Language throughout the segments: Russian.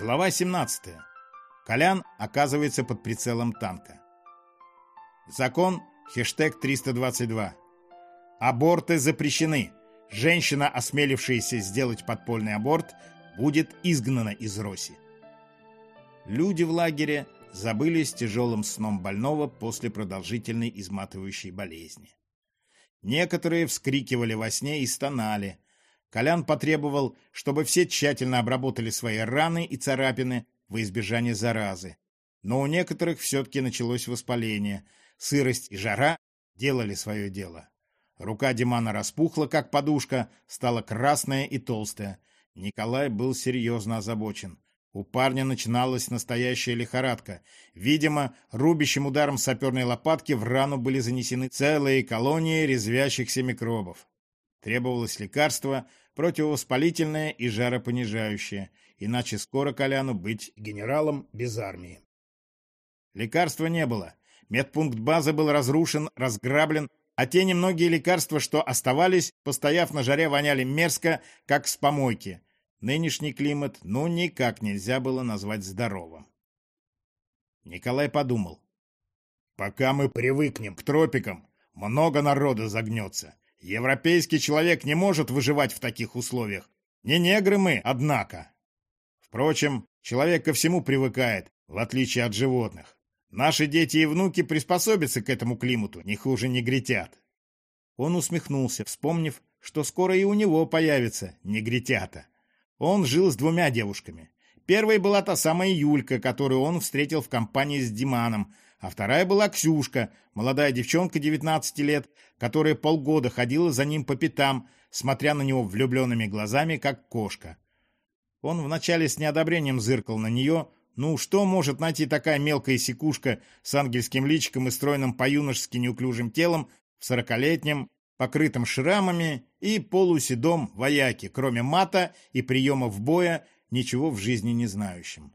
Глава 17. Колян оказывается под прицелом танка. Закон хештег 322. Аборты запрещены. Женщина, осмелившаяся сделать подпольный аборт, будет изгнана из Роси. Люди в лагере забылись тяжелым сном больного после продолжительной изматывающей болезни. Некоторые вскрикивали во сне и стонали. Колян потребовал, чтобы все тщательно обработали свои раны и царапины во избежание заразы. Но у некоторых все-таки началось воспаление. Сырость и жара делали свое дело. Рука Димана распухла, как подушка, стала красная и толстая. Николай был серьезно озабочен. У парня начиналась настоящая лихорадка. Видимо, рубящим ударом саперной лопатки в рану были занесены целые колонии резвящихся микробов. Требовалось лекарство, противовоспалительное и жаропонижающее, иначе скоро Коляну быть генералом без армии. Лекарства не было. Медпункт базы был разрушен, разграблен, а те немногие лекарства, что оставались, постояв на жаре, воняли мерзко, как с помойки. Нынешний климат ну никак нельзя было назвать здоровым. Николай подумал. Пока мы привыкнем к тропикам, много народа загнется. Европейский человек не может выживать в таких условиях. Не негры мы, однако. Впрочем, человек ко всему привыкает, в отличие от животных. Наши дети и внуки приспособятся к этому климату, не хуже негритят. Он усмехнулся, вспомнив, что скоро и у него появится негритята. Он жил с двумя девушками. Первой была та самая Юлька, которую он встретил в компании с Диманом, а вторая была Ксюшка, молодая девчонка 19 лет, которая полгода ходила за ним по пятам, смотря на него влюбленными глазами, как кошка. Он вначале с неодобрением зыркал на нее, ну, что может найти такая мелкая секушка с ангельским личиком и стройным по-юношески неуклюжим телом в сорокалетнем, покрытом шрамами и полуседом вояке, кроме мата и приемов боя, ничего в жизни не знающим.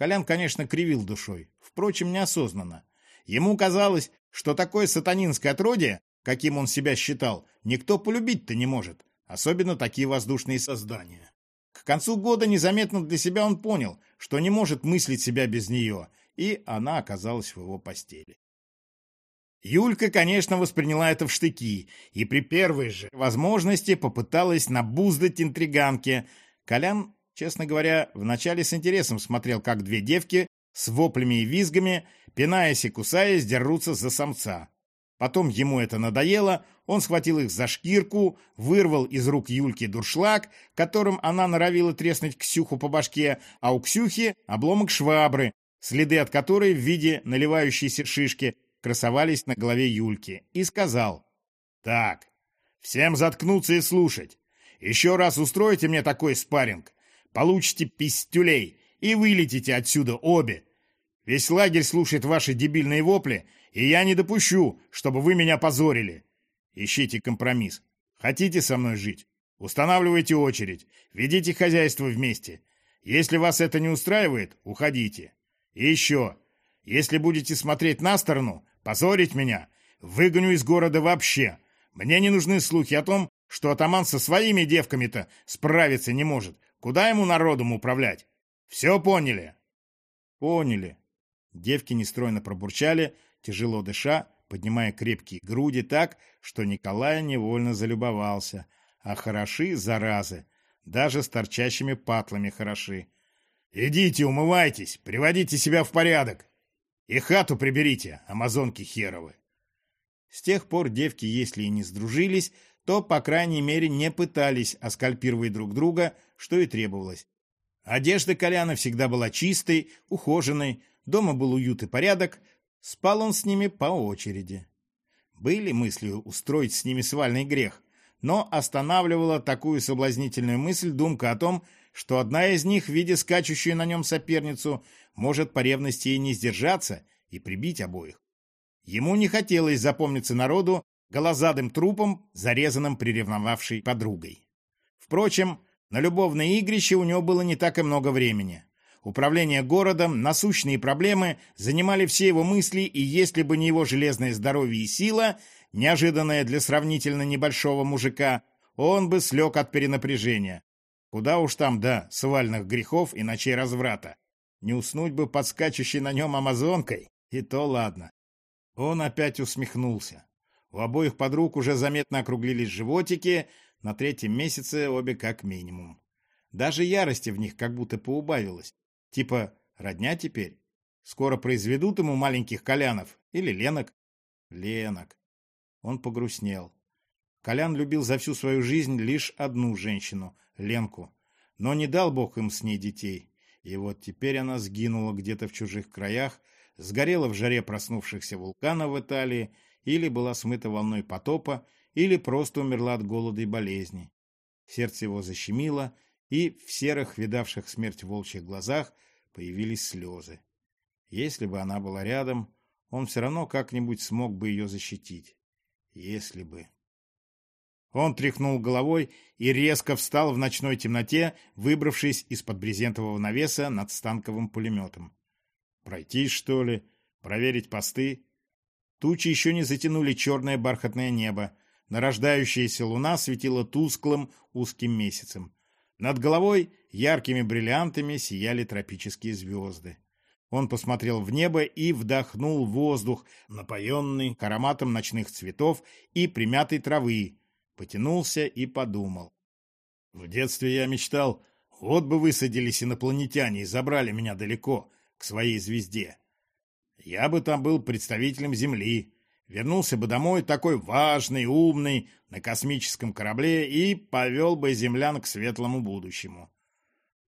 Колян, конечно, кривил душой, впрочем, неосознанно. Ему казалось, что такое сатанинское отродье, каким он себя считал, никто полюбить-то не может, особенно такие воздушные создания. К концу года незаметно для себя он понял, что не может мыслить себя без нее, и она оказалась в его постели. Юлька, конечно, восприняла это в штыки и при первой же возможности попыталась набуздать интриганки. Колян, честно говоря, вначале с интересом смотрел, как две девки с воплями и визгами, пинаясь и кусаясь, дерутся за самца. Потом ему это надоело, он схватил их за шкирку, вырвал из рук Юльки дуршлаг, которым она норовила треснуть Ксюху по башке, а у Ксюхи обломок швабры, следы от которой в виде наливающейся шишки красовались на голове Юльки, и сказал, «Так, всем заткнуться и слушать. Еще раз устроите мне такой спарринг, получите пистюлей и вылетите отсюда обе. Весь лагерь слушает ваши дебильные вопли, и я не допущу, чтобы вы меня позорили. Ищите компромисс. Хотите со мной жить? Устанавливайте очередь, ведите хозяйство вместе. Если вас это не устраивает, уходите. И еще, если будете смотреть на сторону, Позорить меня? Выгоню из города вообще. Мне не нужны слухи о том, что атаман со своими девками-то справиться не может. Куда ему народом управлять? Все поняли?» «Поняли». Девки нестройно пробурчали, тяжело дыша, поднимая крепкие груди так, что Николай невольно залюбовался. А хороши, заразы, даже с торчащими патлами хороши. «Идите, умывайтесь, приводите себя в порядок!» И хату приберите, амазонки херовы. С тех пор девки, если и не сдружились, то, по крайней мере, не пытались оскальпировать друг друга, что и требовалось. Одежда Коляна всегда была чистой, ухоженной, дома был уют и порядок, спал он с ними по очереди. Были мысли устроить с ними свальный грех, но останавливала такую соблазнительную мысль думка о том, что одна из них, видя скачущую на нем соперницу, может по ревности и не сдержаться и прибить обоих. Ему не хотелось запомниться народу голозадым трупом, зарезанным приревновавшей подругой. Впрочем, на любовное игрище у него было не так и много времени. Управление городом, насущные проблемы занимали все его мысли, и если бы не его железное здоровье и сила, неожиданная для сравнительно небольшого мужика, он бы слег от перенапряжения. Куда уж там до свальных грехов и ночей разврата. Не уснуть бы подскачущей на нем амазонкой, и то ладно. Он опять усмехнулся. У обоих подруг уже заметно округлились животики, на третьем месяце обе как минимум. Даже ярости в них как будто поубавилось. Типа, родня теперь? Скоро произведут ему маленьких колянов или ленок? Ленок. Он погрустнел. Колян любил за всю свою жизнь лишь одну женщину — Ленку. Но не дал Бог им с ней детей. И вот теперь она сгинула где-то в чужих краях, сгорела в жаре проснувшихся вулканов в Италии, или была смыта волной потопа, или просто умерла от голода и болезни. Сердце его защемило, и в серых, видавших смерть волчьих глазах появились слезы. Если бы она была рядом, он все равно как-нибудь смог бы ее защитить. Если бы... Он тряхнул головой и резко встал в ночной темноте, выбравшись из-под брезентового навеса над станковым пулеметом. Пройтись, что ли? Проверить посты? Тучи еще не затянули черное бархатное небо. Нарождающаяся луна светила тусклым узким месяцем. Над головой яркими бриллиантами сияли тропические звезды. Он посмотрел в небо и вдохнул воздух, напоенный ароматом ночных цветов и примятой травы, потянулся и подумал. В детстве я мечтал, вот бы высадились инопланетяне и забрали меня далеко, к своей звезде. Я бы там был представителем Земли, вернулся бы домой такой важный, умный, на космическом корабле и повел бы землян к светлому будущему.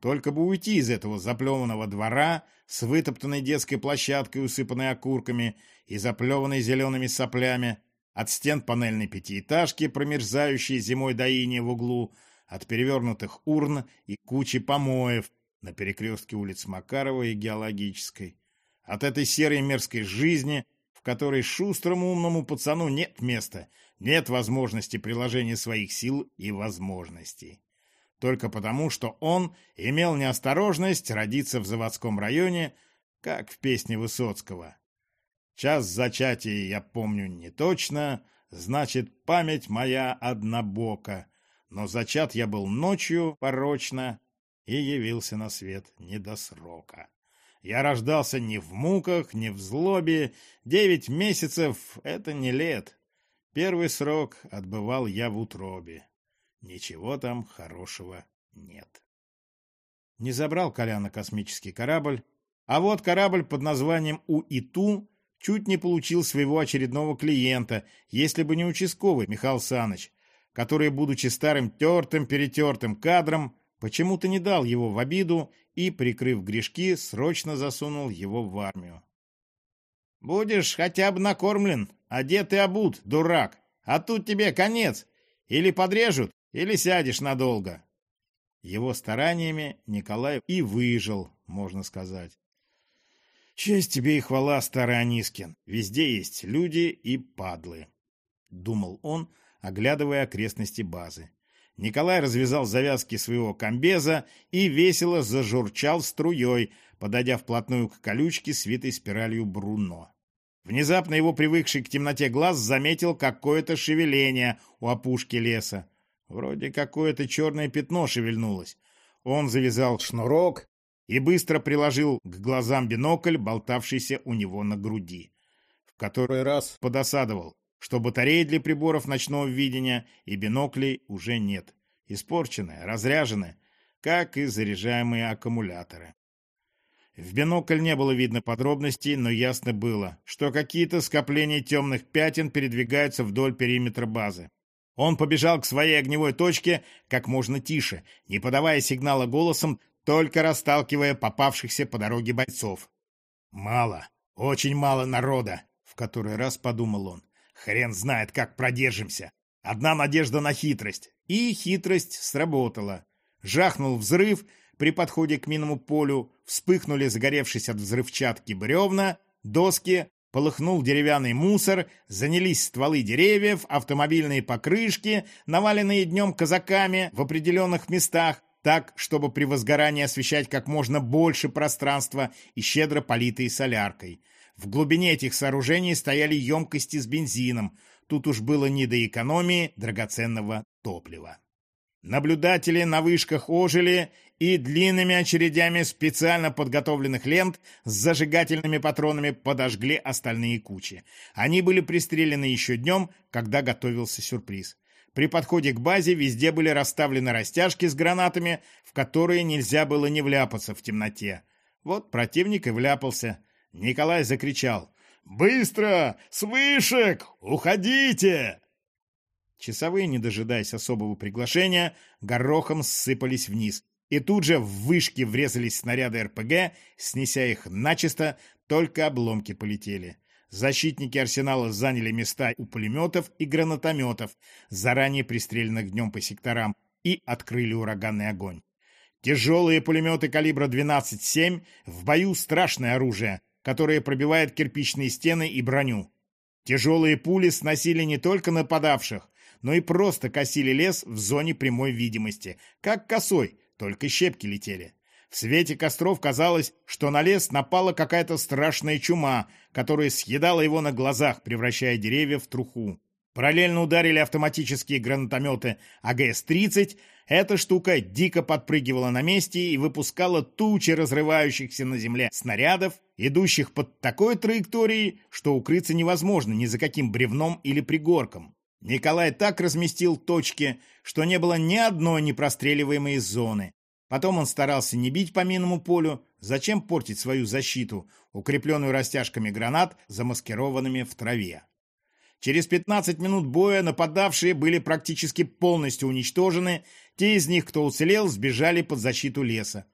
Только бы уйти из этого заплеванного двора с вытоптанной детской площадкой, усыпанной окурками и заплеванной зелеными соплями, от стен панельной пятиэтажки, промерзающей зимой до иния в углу, от перевернутых урн и кучи помоев на перекрестке улиц Макарова и Геологической, от этой серой мерзкой жизни, в которой шустрому умному пацану нет места, нет возможности приложения своих сил и возможностей. Только потому, что он имел неосторожность родиться в заводском районе, как в песне Высоцкого. Час зачатия я помню не точно, значит, память моя однобока, но зачат я был ночью порочно и явился на свет не до срока. Я рождался не в муках, не в злобе. Девять месяцев — это не лет. Первый срок отбывал я в утробе. Ничего там хорошего нет. Не забрал Коляна космический корабль, а вот корабль под названием УИТУ чуть не получил своего очередного клиента, если бы не участковый Михаил Саныч, который, будучи старым тертым-перетертым кадром, почему-то не дал его в обиду и, прикрыв грешки, срочно засунул его в армию. «Будешь хотя бы накормлен, одет и обут, дурак, а тут тебе конец. Или подрежут, или сядешь надолго». Его стараниями Николай и выжил, можно сказать. «Честь тебе и хвала, старый Анискин. Везде есть люди и падлы», — думал он, оглядывая окрестности базы. Николай развязал завязки своего комбеза и весело зажурчал струей, подойдя вплотную к колючке с витой спиралью Бруно. Внезапно его привыкший к темноте глаз заметил какое-то шевеление у опушки леса. Вроде какое-то черное пятно шевельнулось. Он завязал шнурок и быстро приложил к глазам бинокль, болтавшийся у него на груди. В который раз подосадовал что батареи для приборов ночного видения и биноклей уже нет. Испорченные, разряжены, как и заряжаемые аккумуляторы. В бинокль не было видно подробностей, но ясно было, что какие-то скопления темных пятен передвигаются вдоль периметра базы. Он побежал к своей огневой точке как можно тише, не подавая сигнала голосом, только расталкивая попавшихся по дороге бойцов. «Мало, очень мало народа», — в который раз подумал он. Хрен знает, как продержимся. Одна надежда на хитрость. И хитрость сработала. Жахнул взрыв, при подходе к минному полю вспыхнули загоревшись от взрывчатки бревна, доски, полыхнул деревянный мусор, занялись стволы деревьев, автомобильные покрышки, наваленные днем казаками в определенных местах, так, чтобы при возгорании освещать как можно больше пространства и щедро политые соляркой. В глубине этих сооружений стояли емкости с бензином. Тут уж было не до экономии драгоценного топлива. Наблюдатели на вышках ожили и длинными очередями специально подготовленных лент с зажигательными патронами подожгли остальные кучи. Они были пристрелены еще днем, когда готовился сюрприз. При подходе к базе везде были расставлены растяжки с гранатами, в которые нельзя было не вляпаться в темноте. Вот противник и вляпался. Николай закричал. «Быстро! С вышек! Уходите!» Часовые, не дожидаясь особого приглашения, горохом ссыпались вниз. И тут же в вышки врезались снаряды РПГ, снеся их начисто, только обломки полетели. Защитники арсенала заняли места у пулеметов и гранатометов, заранее пристреленных днем по секторам, и открыли ураганный огонь. Тяжелые пулеметы калибра 12,7 в бою страшное оружие, которое пробивает кирпичные стены и броню. Тяжелые пули сносили не только нападавших, но и просто косили лес в зоне прямой видимости, как косой, только щепки летели. В свете костров казалось, что на лес напала какая-то страшная чума, которая съедала его на глазах, превращая деревья в труху. Параллельно ударили автоматические гранатометы АГС-30. Эта штука дико подпрыгивала на месте и выпускала тучи разрывающихся на земле снарядов, идущих под такой траекторией, что укрыться невозможно ни за каким бревном или пригорком. Николай так разместил точки, что не было ни одной непростреливаемой зоны. Потом он старался не бить по минному полю, зачем портить свою защиту, укрепленную растяжками гранат, замаскированными в траве. Через 15 минут боя нападавшие были практически полностью уничтожены, те из них, кто уцелел, сбежали под защиту леса.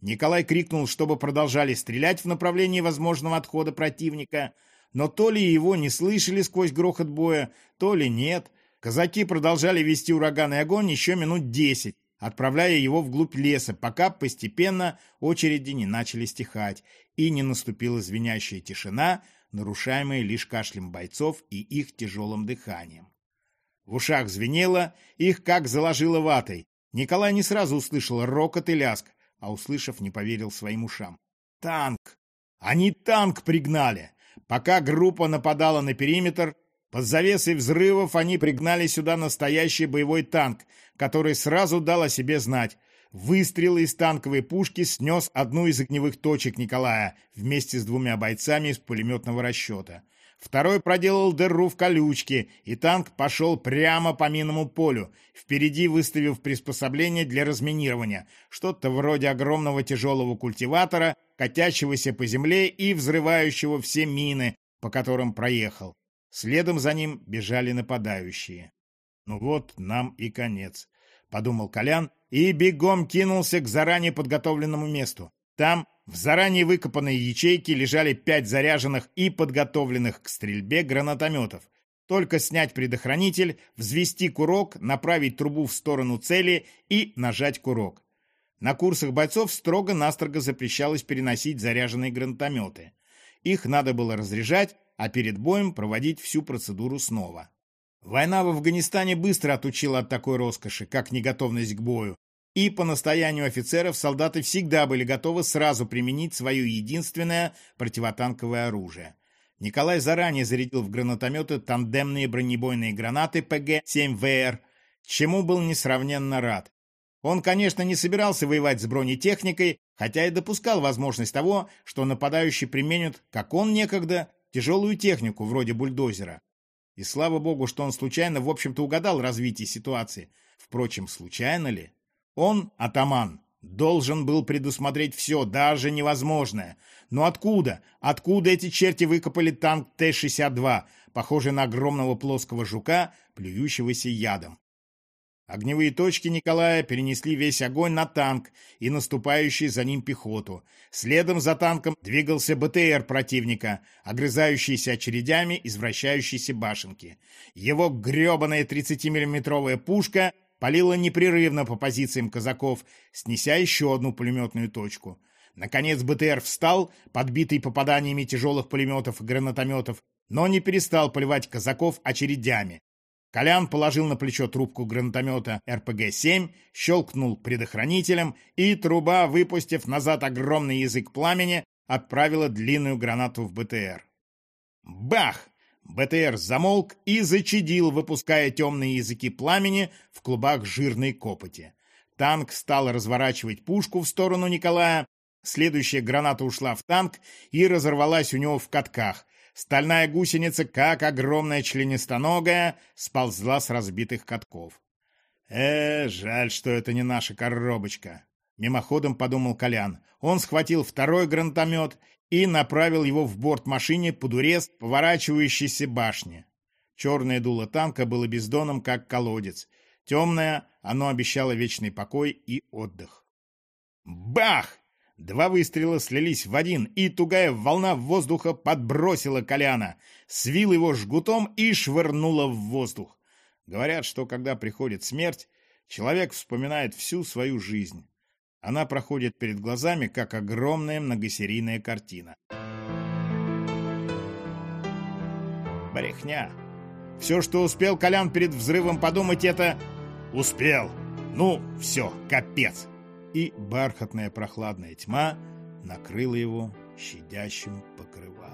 Николай крикнул, чтобы продолжали стрелять в направлении возможного отхода противника, но то ли его не слышали сквозь грохот боя, то ли нет. Казаки продолжали вести ураганный огонь еще минут десять, отправляя его вглубь леса, пока постепенно очереди не начали стихать и не наступила звенящая тишина, нарушаемая лишь кашлем бойцов и их тяжелым дыханием. В ушах звенело, их как заложило ватой. Николай не сразу услышал рокот и ляск, а, услышав, не поверил своим ушам. «Танк! Они танк пригнали!» Пока группа нападала на периметр, под завесой взрывов они пригнали сюда настоящий боевой танк, который сразу дал о себе знать. Выстрел из танковой пушки снес одну из огневых точек Николая вместе с двумя бойцами из пулеметного расчета. Второй проделал дыру в колючке, и танк пошел прямо по минному полю, впереди выставив приспособление для разминирования, что-то вроде огромного тяжелого культиватора, катящегося по земле и взрывающего все мины, по которым проехал. Следом за ним бежали нападающие. «Ну вот нам и конец», — подумал Колян и бегом кинулся к заранее подготовленному месту. Там, в заранее выкопанной ячейке, лежали пять заряженных и подготовленных к стрельбе гранатометов. Только снять предохранитель, взвести курок, направить трубу в сторону цели и нажать курок. На курсах бойцов строго-настрого запрещалось переносить заряженные гранатометы. Их надо было разряжать, а перед боем проводить всю процедуру снова. Война в Афганистане быстро отучила от такой роскоши, как неготовность к бою, и по настоянию офицеров солдаты всегда были готовы сразу применить свое единственное противотанковое оружие. Николай заранее зарядил в гранатометы тандемные бронебойные гранаты ПГ-7ВР, чему был несравненно рад. Он, конечно, не собирался воевать с бронетехникой, хотя и допускал возможность того, что нападающие применят, как он некогда, тяжелую технику вроде бульдозера. И слава богу, что он случайно, в общем-то, угадал развитие ситуации. Впрочем, случайно ли? Он, атаман, должен был предусмотреть все, даже невозможное. Но откуда? Откуда эти черти выкопали танк Т-62, похожий на огромного плоского жука, плюющегося ядом? Огневые точки Николая перенесли весь огонь на танк и наступающий за ним пехоту. Следом за танком двигался БТР противника, огрызающийся очередями из вращающейся башенки. Его гребаная 30-миллиметровая пушка — Палила непрерывно по позициям казаков, снеся еще одну пулеметную точку. Наконец БТР встал, подбитый попаданиями тяжелых пулеметов и гранатометов, но не перестал поливать казаков очередями. Колян положил на плечо трубку гранатомета РПГ-7, щелкнул предохранителем, и труба, выпустив назад огромный язык пламени, отправила длинную гранату в БТР. Бах! БТР замолк и зачадил, выпуская темные языки пламени в клубах жирной копоти. Танк стал разворачивать пушку в сторону Николая. Следующая граната ушла в танк и разорвалась у него в катках. Стальная гусеница, как огромная членистоногая, сползла с разбитых катков. «Э, жаль, что это не наша коробочка», — мимоходом подумал Колян. Он схватил второй гранатомет и направил его в борт машине под урез поворачивающейся башни. Черное дуло танка было бездоном, как колодец. Темное, оно обещало вечный покой и отдых. Бах! Два выстрела слились в один, и тугая волна воздуха подбросила Коляна, свил его жгутом и швырнула в воздух. Говорят, что когда приходит смерть, человек вспоминает всю свою жизнь. Она проходит перед глазами, как огромная многосерийная картина. Брехня. Все, что успел Колян перед взрывом подумать, это «Успел! Ну, все, капец!» И бархатная прохладная тьма накрыла его щадящим покрывалом.